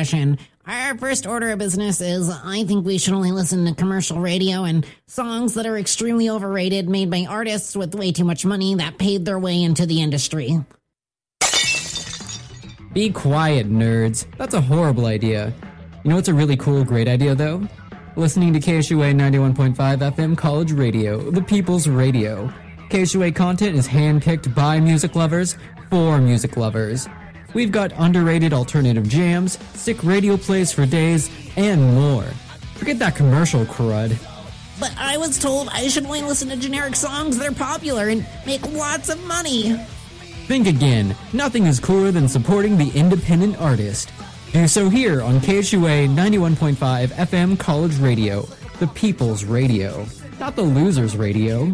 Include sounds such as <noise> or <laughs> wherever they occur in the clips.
session. Our first order of business is I think we should only listen to commercial radio and songs that are extremely overrated, made by artists with way too much money that paid their way into the industry. Be quiet, nerds. That's a horrible idea. You know what's a really cool, great idea, though? Listening to KSUA 91.5 FM College Radio, the people's radio. KSUA content is handpicked by music lovers for music lovers. We've got underrated alternative jams, sick radio plays for days, and more. Forget that commercial crud. But I was told I should only listen to generic songs that are popular and make lots of money. Think again. Nothing is cooler than supporting the independent artist. Do so here on KSUA 91.5 FM College Radio, the people's radio, not the loser's radio.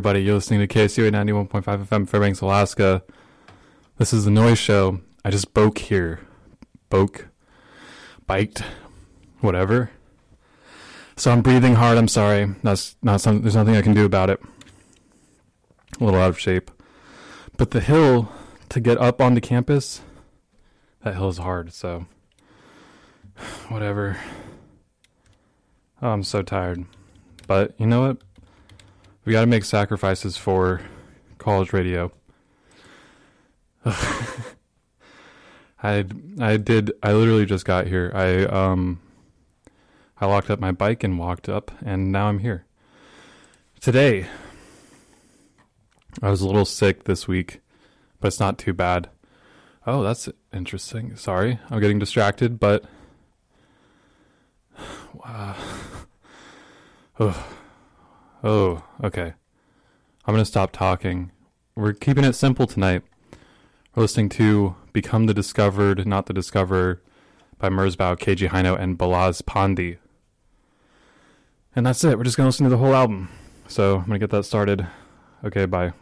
Everybody. You're listening to KSU 91.5 FM, Fairbanks, Alaska. This is the Noise Show. I just boke here. Boke. Biked. Whatever. So I'm breathing hard. I'm sorry. That's not something, there's nothing I can do about it. A little out of shape. But the hill to get up onto campus, that hill is hard. So, <sighs> whatever. Oh, I'm so tired. But you know what? We got to make sacrifices for college radio. <laughs> I I did I literally just got here. I um I locked up my bike and walked up and now I'm here. Today I was a little sick this week, but it's not too bad. Oh, that's interesting. Sorry. I'm getting distracted, but <sighs> wow. <sighs> oh, okay. I'm going to stop talking. We're keeping it simple tonight. We're listening to Become the Discovered, Not the Discoverer by Merzbow, Keiji Haino, and Balázs Pándi. And that's it. We're just going to listen to the whole album. So I'm going to get that started. Okay, bye.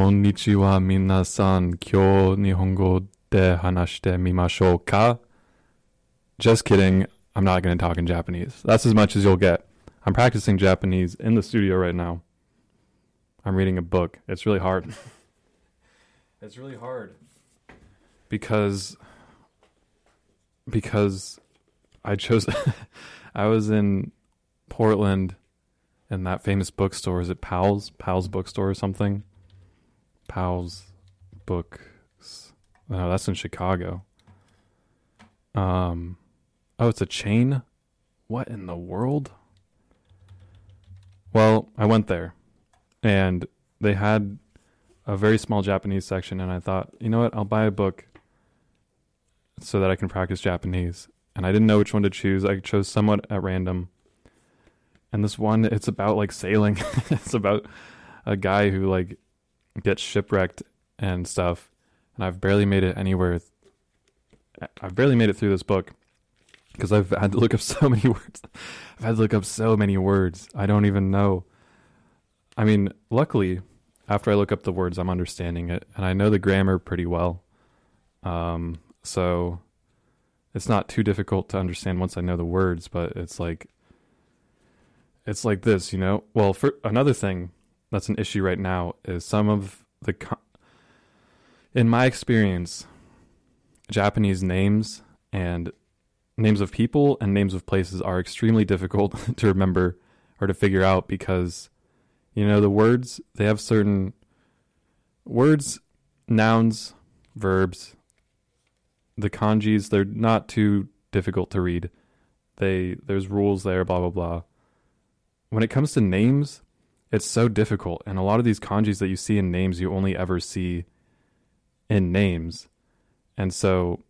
Konnichiwa minasan kyo nihongo de hanashite mimashou ka? Just kidding. I'm not going to talk in Japanese. That's as much as you'll get. I'm practicing Japanese in the studio right now. I'm reading a book. It's really hard. <laughs> it's really hard because because I chose <laughs> I was in Portland in that famous bookstore. Is it Powell's? Powell's bookstore or something? Powell's books. No, that's in Chicago. Um oh it's a chain? What in the world? Well, I went there and they had a very small Japanese section and I thought, you know what, I'll buy a book so that I can practice Japanese. And I didn't know which one to choose. I chose somewhat at random. And this one, it's about like sailing. <laughs> it's about a guy who like gets shipwrecked and stuff. And I've barely made it anywhere. I've barely made it through this book because I've had to look up <laughs> so many words. I've had to look up so many words. I don't even know. I mean, luckily, after I look up the words, I'm understanding it and I know the grammar pretty well. Um, so it's not too difficult to understand once I know the words, but it's like it's like this, you know. Well, for another thing that's an issue right now is some of the in my experience Japanese names and names of people and names of places are extremely difficult <laughs> to remember or to figure out because you know the words they have certain words nouns verbs the kanjis they're not too difficult to read. They there's rules there, blah blah blah. When it comes to names, it's so difficult, and a lot of these kanjis that you see in names, you only ever see in names, and so,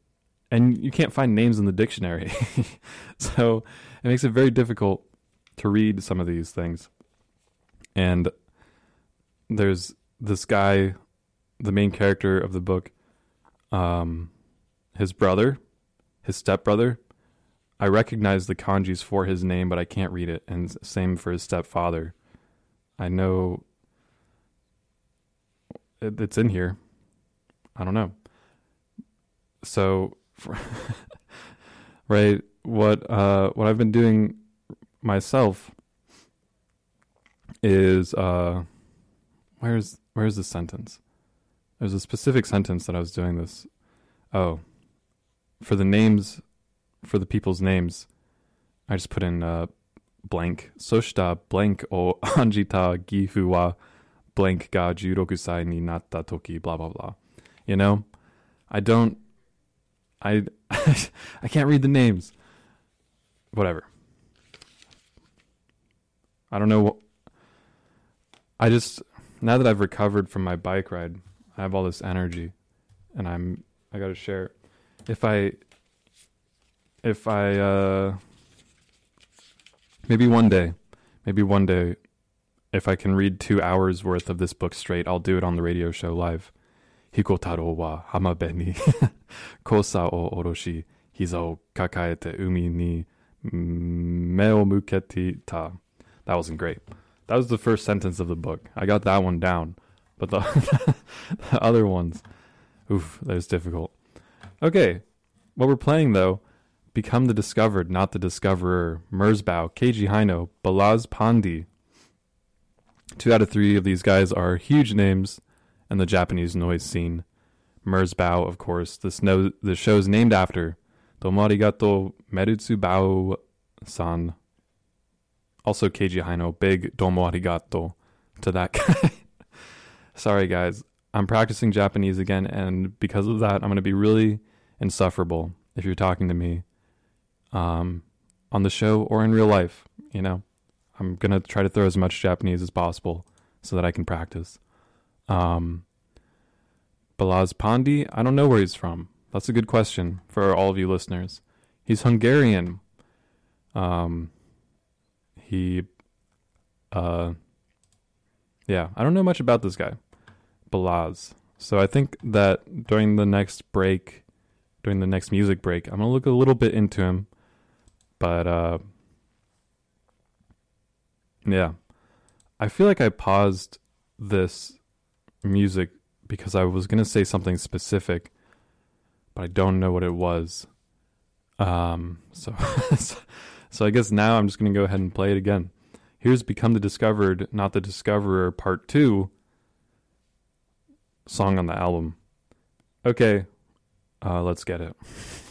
and you can't find names in the dictionary, <laughs> so it makes it very difficult to read some of these things. And there's this guy, the main character of the book. Um, his brother, his stepbrother. I recognize the kanjis for his name, but I can't read it. And same for his stepfather. I know it's in here. I don't know. So, <laughs> right, what uh, what I've been doing myself is uh, where's where's the sentence? There's a specific sentence that I was doing this. Oh, for the names, for the people's names, I just put in uh, blank. Soshita blank o <laughs> anjita gifu wa blank ga juroku sai ni natta toki blah blah blah. You know, I don't. I <laughs> I can't read the names. Whatever. I don't know. What, I just now that I've recovered from my bike ride, I have all this energy, and I'm I got to share if I if I uh maybe one day, maybe one day if I can read 2 hours worth of this book straight, I'll do it on the radio show live. Hikotaro wa hamabe ni <laughs> kosa o oroshi hiza o kakaete umi ni me o muketi ta. That wasn't great. That was the first sentence of the book. I got that one down, but the, <laughs> the other ones, oof, that was difficult. Okay, what we're playing though, Become the Discovered, Not the Discoverer, Merzbow, Keiji Haino, Balázs Pándi. Two out of three of these guys are huge names in the Japanese noise scene. Merzbow, of course, this no, the show's named after Domo arigato Merutsu Bao san. Also Keiji Haino, big Domo arigato to that <laughs> guy. Sorry guys, I'm practicing Japanese again, and because of that, I'm going to be really insufferable if you're talking to me um, on the show or in real life. You know, I'm going to try to throw as much Japanese as possible so that I can practice. Um, Balázs Pándi, I don't know where he's from. That's a good question for all of you listeners. He's Hungarian. Um, he, uh, yeah, I don't know much about this guy, Balázs. So I think that during the next break, during the next music break. I'm gonna look a little bit into him, but uh, yeah, I feel like I paused this music because I was gonna say something specific, but I don't know what it was. Um, <laughs> so, so I guess now I'm just gonna go ahead and play it again. Here's "Become the Discovered, Not the Discoverer" Part Two. Song on the album. Okay, uh, let's get it. <laughs>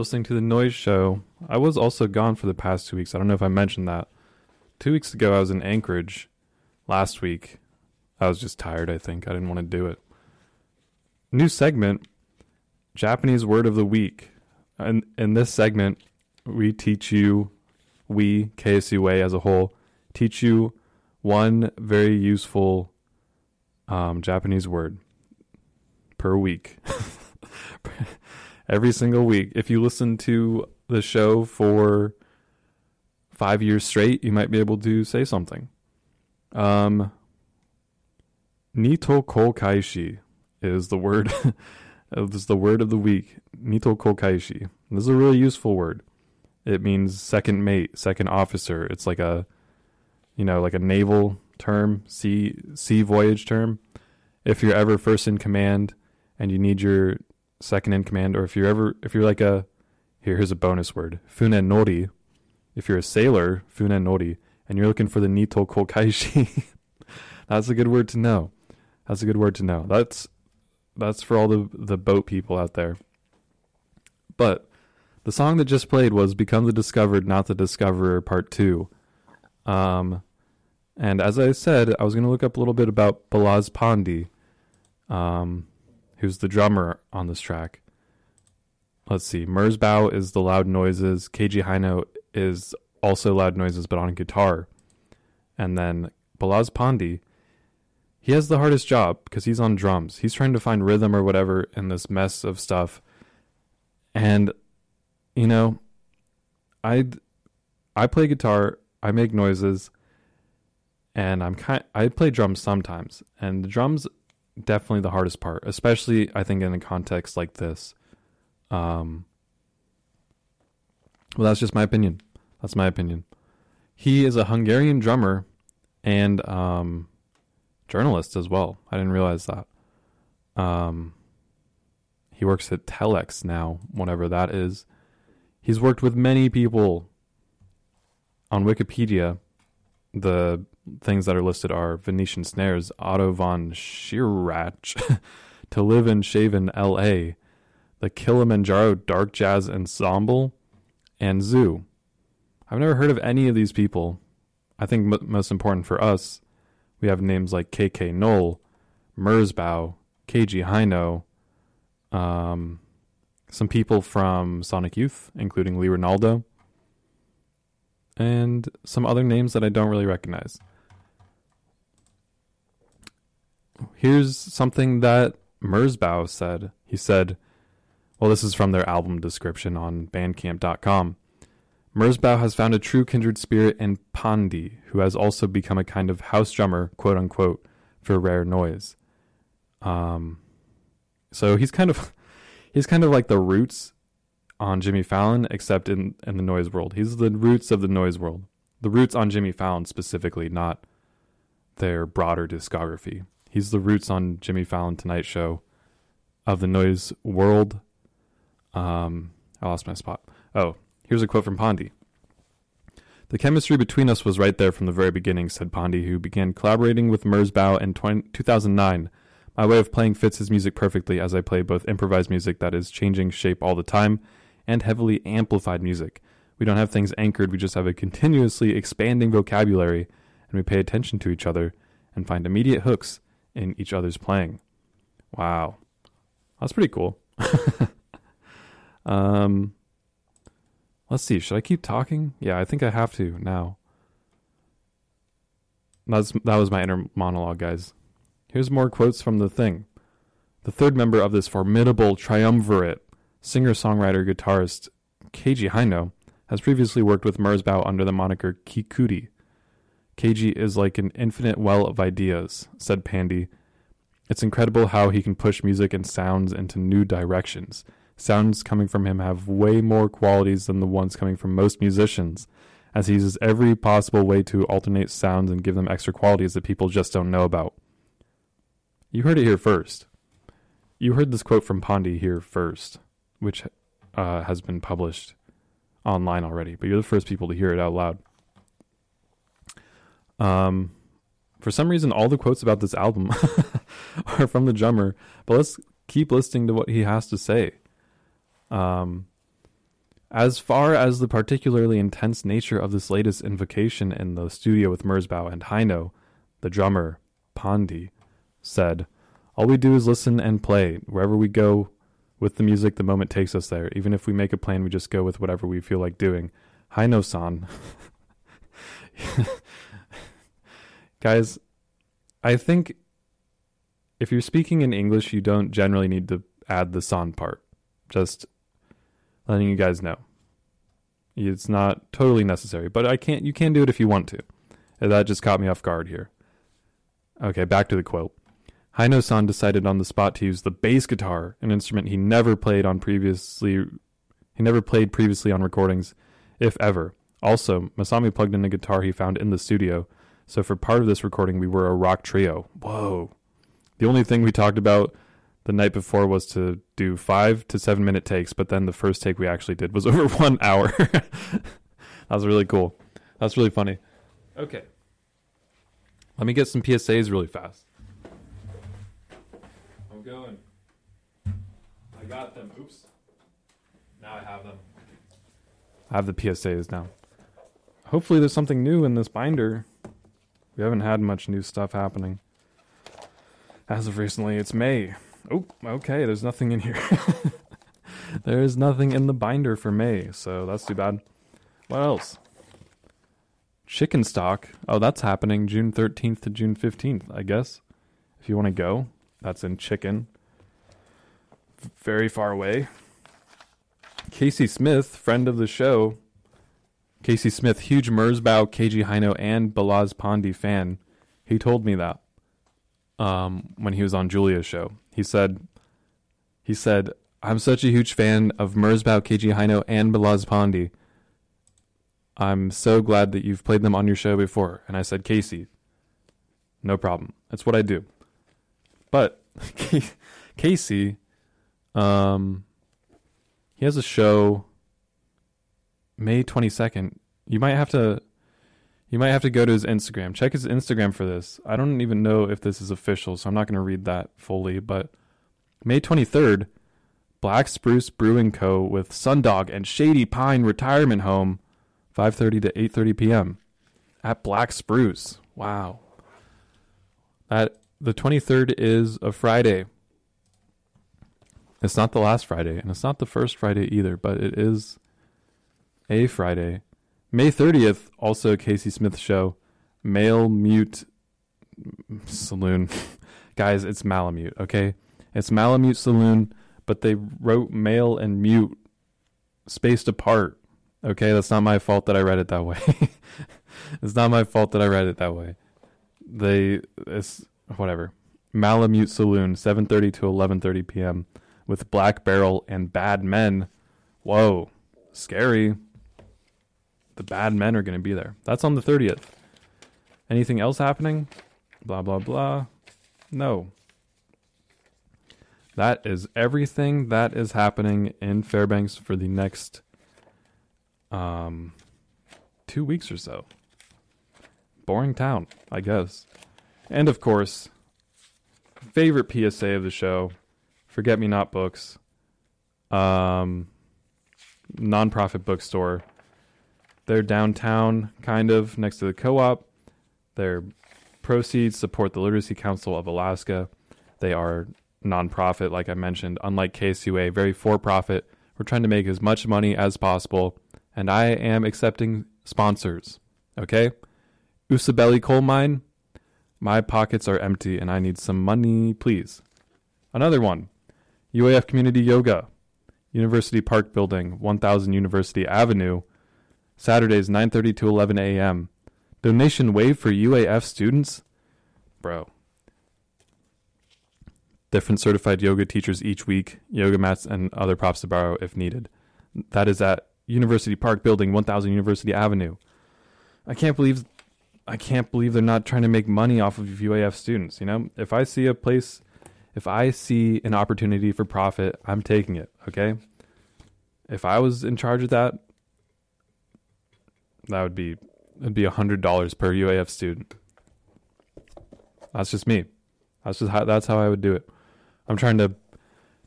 You're listening to the Noise Show. I was also gone for the past two weeks. I don't know if I mentioned that. Two weeks ago, I was in Anchorage. Last week, I was just tired, I think. I didn't want to do it. New segment Japanese word of the week. And in this segment, we teach you, we, KSUA as a whole, teach you one very useful um, Japanese word per week. <laughs> Every single week. If you listen to the show for five years straight, you might be able to say something. Um, Nito kokaishi is the word. <laughs> is the word of the week. Nito kokaishi. This is a really useful word. It means second mate, second officer. It's like a, you know, like a naval term, sea sea voyage term. If you're ever first in command and you need your second in command, or if you're ever if you're like a here here's a bonus word funen nori. If you're a sailor, funen nori, and you're looking for the nito kokaishi, <laughs> that's a good word to know. That's a good word to know. That's that's for all the the boat people out there. But the song that just played was "Become the Discovered, Not the Discoverer" Part Two. Um, and as I said, I was going to look up a little bit about Balázs Pándi, um, who's the drummer on this track. Let's see. Merzbow is the loud noises. Keiji Haino is also loud noises, but on guitar. And then Balázs Pándi, he has the hardest job because he's on drums. He's trying to find rhythm or whatever in this mess of stuff. And you know, I I play guitar, I make noises, and I'm kind I play drums sometimes. And the drums definitely the hardest part, especially I think in a context like this. Um well that's just my opinion. That's my opinion. He is a Hungarian drummer and um journalist as well. I didn't realize that. Um he works at Telex now, whatever that is. He's worked with many people. On Wikipedia, the things that are listed are Venetian Snares, Otto von Schirach, <laughs> To Live in Shaven L.A., the Kilimanjaro Dark Jazz Ensemble, and Zu. I've never heard of any of these people. I think m- most important for us, we have names like KK Null, Merzbow, Keiji Haino, um, some people from Sonic Youth, including Lee Ranaldo, and some other names that I don't really recognize. Here's something that Merzbow said. He said, well, this is from their album description on bandcamp.com. Merzbow has found a true kindred spirit in Pándi, who has also become a kind of house drummer, quote unquote, for RareNoise. Um, so he's kind of <laughs> he's kind of like the roots on Jimmy Fallon, except in in the noise world. He's the roots of the noise world. The roots on Jimmy Fallon specifically, not their broader discography. He's the roots on Jimmy Fallon Tonight Show of the noise world. Um, I lost my spot. Oh, here's a quote from Pándi. The chemistry between us was right there from the very beginning, said Pándi, who began collaborating with Merzbow in 20, 2009 my way of playing fits his music perfectly as I play both improvised music that is changing shape all the time and heavily amplified music. We don't have things anchored, we just have a continuously expanding vocabulary, and we pay attention to each other and find immediate hooks in each other's playing. Wow. That's pretty cool. <laughs> um let's see, should I keep talking? Yeah, I think I have to now. That's that was my inner monologue, guys. Here's more quotes from the thing. The third member of this formidable triumvirate, singer songwriter guitarist Keiji Haino, has previously worked with Merzbow under the moniker Kikuri. Keiji is like an infinite well of ideas, said Pándi. It's incredible how he can push music and sounds into new directions. Sounds coming from him have way more qualities than the ones coming from most musicians, as he uses every possible way to alternate sounds and give them extra qualities that people just don't know about. You heard it here first. You heard this quote from Pándi here first, which uh, has been published online already, but you're the first people to hear it out loud. Um, for some reason, all the quotes about this album <laughs> are from the drummer, but let's keep listening to what he has to say. Um, As far as the particularly intense nature of this latest invocation in the studio with Merzbow and Haino, the drummer, Pándi, said, All we do is listen and play. Wherever we go with the music, the moment takes us there. Even if we make a plan, we just go with whatever we feel like doing. Haino san. <laughs> Guys, I think if you're speaking in English, you don't generally need to add the san part. Just letting you guys know. It's not totally necessary, but I can't. You can do it if you want to. That just caught me off guard here. Okay, back to the quote. Haino-san decided on the spot to use the bass guitar, an instrument he never played on previously. He never played previously on recordings, if ever. Also, Masami plugged in a guitar he found in the studio, so for part of this recording, we were a rock trio. Whoa! The only thing we talked about the night before was to do five to seven minute takes, but then the first take we actually did was <laughs> over one hour. <laughs> that was really cool. That's really funny. Okay. Let me get some PSAs really fast. I'm going. I got them. Oops. Now I have them. I have the PSAs now. Hopefully, there's something new in this binder. We haven't had much new stuff happening. As of recently, it's May. Oh, okay, there's nothing in here. <laughs> there is nothing in the binder for May, so that's too bad. What else? Chicken stock. Oh, that's happening June 13th to June 15th, I guess. If you want to go, that's in Chicken. Very far away. Casey Smith, friend of the show. Casey Smith, huge Merzbow, Keiji Haino, and Balázs Pándi fan. He told me that um, when he was on Julia's show. He said, he said, I'm such a huge fan of Merzbow, Keiji Haino, and Balázs Pándi. I'm so glad that you've played them on your show before. And I said, Casey, no problem. That's what I do. But <laughs> Casey, um, he has a show May 22nd. You might have to you might have to go to his Instagram. Check his Instagram for this. I don't even know if this is official, so I'm not going to read that fully, but May 23rd, Black Spruce Brewing Co. with Sundog and Shady Pine Retirement Home, 5:30 to 8:30 p.m. at Black Spruce. Wow. That the 23rd is a Friday. It's not the last Friday, and it's not the first Friday either, but it is a Friday. May 30th, also Casey Smith show, Male Mute Saloon. <laughs> Guys, it's Malamute, okay? It's Malamute Saloon, but they wrote male and mute spaced apart. Okay, that's not my fault that I read it that way. <laughs> it's not my fault that I read it that way. They it's whatever. Malamute Saloon, 7:30 to 11:30 p.m. with Black Barrel and Bad Men. Whoa, scary. The Bad Men are going to be there. That's on the 30th. Anything else happening? Blah blah blah. No. That is everything that is happening in Fairbanks for the next um 2 weeks or so. Boring town, I guess. And of course, favorite PSA of the show, Forget Me Not Books, um, nonprofit bookstore. They're downtown, kind of next to the co-op. Their proceeds support the Literacy Council of Alaska. They are nonprofit, like I mentioned, unlike KSUA, very for-profit. We're trying to make as much money as possible, and I am accepting sponsors. Okay, Usibelli Coal Mine my pockets are empty and I need some money, please. Another one UAF Community Yoga, University Park Building, 1000 University Avenue, Saturdays 9:30 to 11 a.m. Donation waived for UAF students? Bro. Different certified yoga teachers each week, yoga mats and other props to borrow if needed. That is at University Park Building, 1000 University Avenue. I can't believe I can't believe they're not trying to make money off of UAF students. You know, if I see a place, if I see an opportunity for profit, I'm taking it. Okay. If I was in charge of that, that would be it'd be hundred dollars per UAF student. That's just me. That's just how that's how I would do it. I'm trying to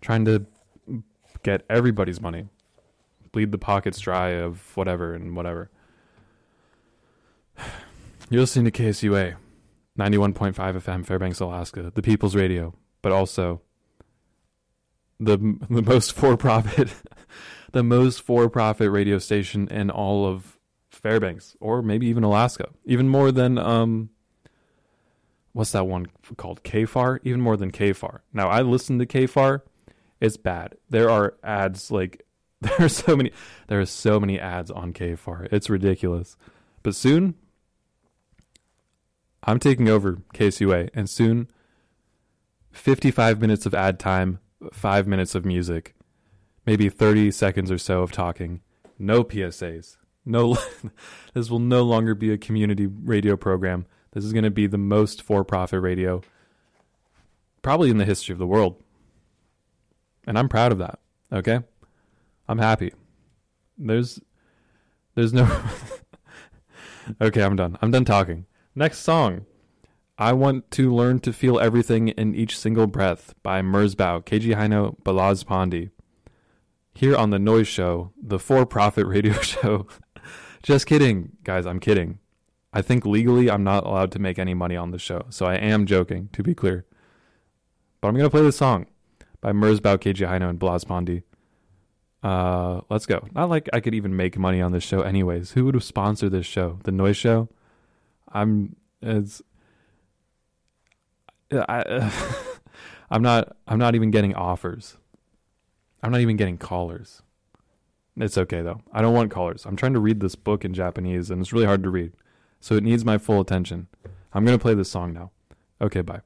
trying to get everybody's money. bleed the pockets dry of whatever and whatever. <sighs> You're listening to KSUA, 91.5 FM, Fairbanks, Alaska, the People's Radio, but also the <laughs> the most for profit, <laughs> the most for profit radio station in all of Fairbanks, or maybe even Alaska, even more than um. What's that one called? KFAR? Even more than KFAR. Now I listen to KFAR. It's bad. There are ads like <laughs> there are so many there are so many ads on KFAR. It's ridiculous. But soon I'm taking over KSUA and soon 55 minutes of ad time, 5 minutes of music, maybe 30 seconds or so of talking, no PSAs. No <laughs> this will no longer be a community radio program. This is going to be the most for-profit radio probably in the history of the world. And I'm proud of that. Okay? I'm happy. There's there's no <laughs> Okay, I'm done. I'm done talking. Next song. I want to learn to feel everything in each single breath by Merzbow, Keiji Haino, Balázs. Here on the Noise Show, the for-profit <laughs> radio show. Just kidding, guys, I'm kidding. I think legally I'm not allowed to make any money on the show, so I am joking, to be clear. But I'm going to play this song by Merzbow, Keiji Haino, and Balázs Pándi. Uh, let's go. Not like I could even make money on this show, anyways. Who would have sponsored this show? The Noise Show. I'm. It's. I. <laughs> I'm not. I'm not even getting offers. I'm not even getting callers. It's okay though. I don't want callers. I'm trying to read this book in Japanese, and it's really hard to read, so it needs my full attention. I'm gonna play this song now. Okay, bye.